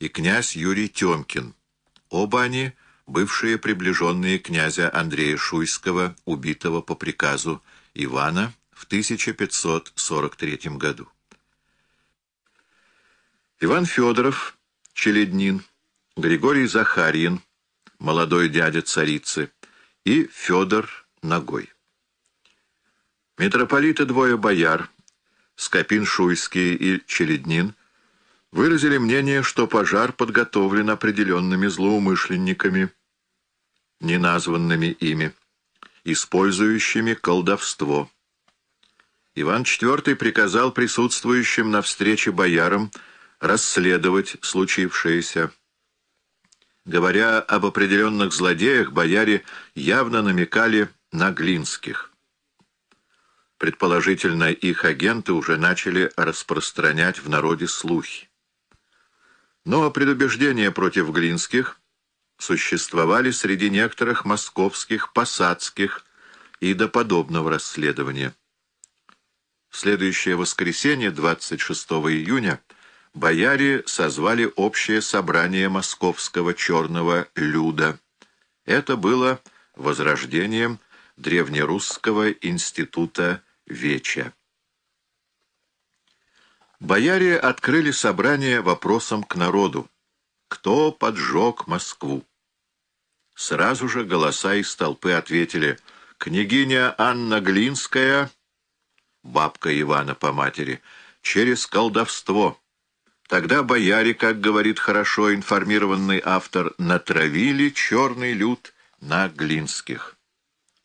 и князь Юрий Тёмкин. Оба они — бывшие приближенные князя Андрея Шуйского, убитого по приказу Ивана в 1543 году. Иван Федоров, Челеднин, Григорий Захарьин, молодой дядя царицы, и Федор Ногой. Митрополиты двое бояр, Скопин Шуйский и Челеднин, выразили мнение, что пожар подготовлен определенными злоумышленниками, неназванными ими, использующими колдовство. Иван IV приказал присутствующим на встрече боярам расследовать случившееся. Говоря об определенных злодеях, бояре явно намекали на Глинских. Предположительно, их агенты уже начали распространять в народе слухи. Но предубеждения против Глинских существовали среди некоторых московских, посадских и до подобного расследования. В следующее воскресенье, 26 июня, бояре созвали общее собрание московского черного люда. Это было возрождением древнерусского института Веча. Бояре открыли собрание вопросом к народу. Кто поджег Москву? Сразу же голоса из толпы ответили «Княгиня Анна Глинская, бабка Ивана по матери, через колдовство». Тогда бояре, как говорит хорошо информированный автор, натравили черный люд на Глинских.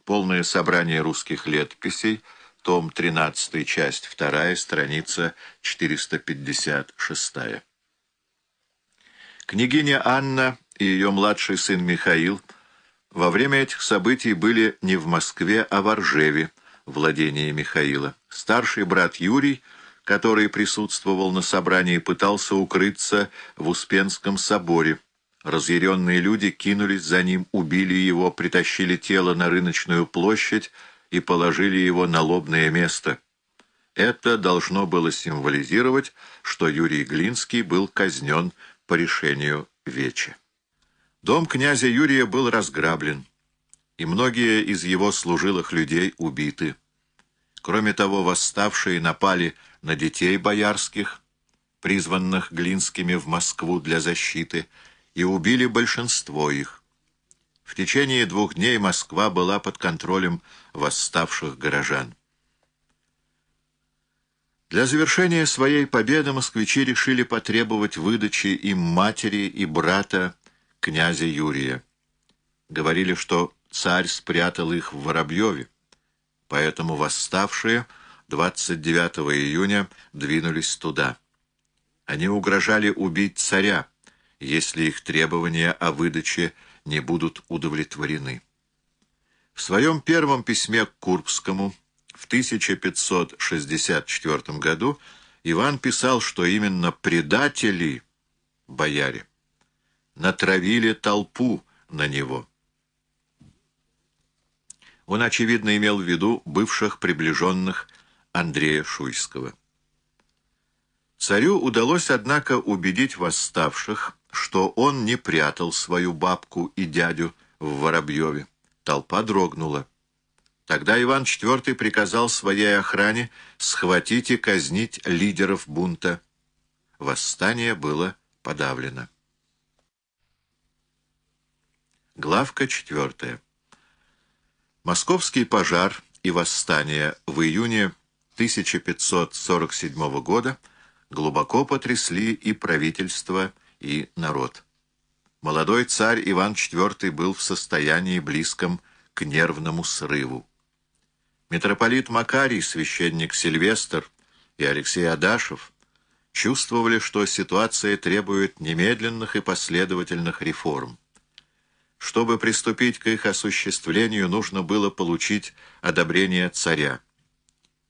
Полное собрание русских летописей, том 13, часть 2, страница 456. Княгиня Анна и ее младший сын Михаил во время этих событий были не в Москве, а в Оржеве, владении Михаила. Старший брат Юрий — который присутствовал на собрании, пытался укрыться в Успенском соборе. Разъяренные люди кинулись за ним, убили его, притащили тело на рыночную площадь и положили его на лобное место. Это должно было символизировать, что Юрий Глинский был казнен по решению Веча. Дом князя Юрия был разграблен, и многие из его служилых людей убиты. Кроме того, восставшие напали на детей боярских, призванных Глинскими в Москву для защиты, и убили большинство их. В течение двух дней Москва была под контролем восставших горожан. Для завершения своей победы москвичи решили потребовать выдачи им матери и брата князя Юрия. Говорили, что царь спрятал их в Воробьеве, поэтому восставшие – 29 июня двинулись туда. Они угрожали убить царя, если их требования о выдаче не будут удовлетворены. В своем первом письме к Курбскому в 1564 году Иван писал, что именно предатели, бояре, натравили толпу на него. Он, очевидно, имел в виду бывших приближенных Андрея Шуйского. Царю удалось, однако, убедить восставших, что он не прятал свою бабку и дядю в Воробьеве. Толпа дрогнула. Тогда Иван IV приказал своей охране схватить и казнить лидеров бунта. Восстание было подавлено. Главка четвертая. Московский пожар и восстание в июне 1547 года глубоко потрясли и правительство, и народ. Молодой царь Иван IV был в состоянии близком к нервному срыву. Митрополит Макарий, священник Сильвестр и Алексей Адашев чувствовали, что ситуация требует немедленных и последовательных реформ. Чтобы приступить к их осуществлению, нужно было получить одобрение царя.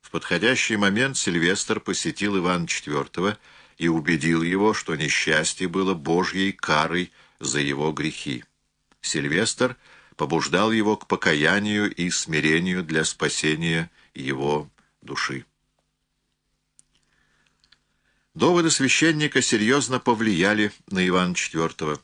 В подходящий момент Сильвестр посетил Ивана IV и убедил его, что несчастье было Божьей карой за его грехи. Сильвестр побуждал его к покаянию и смирению для спасения его души. Доводы священника серьезно повлияли на Ивана IV.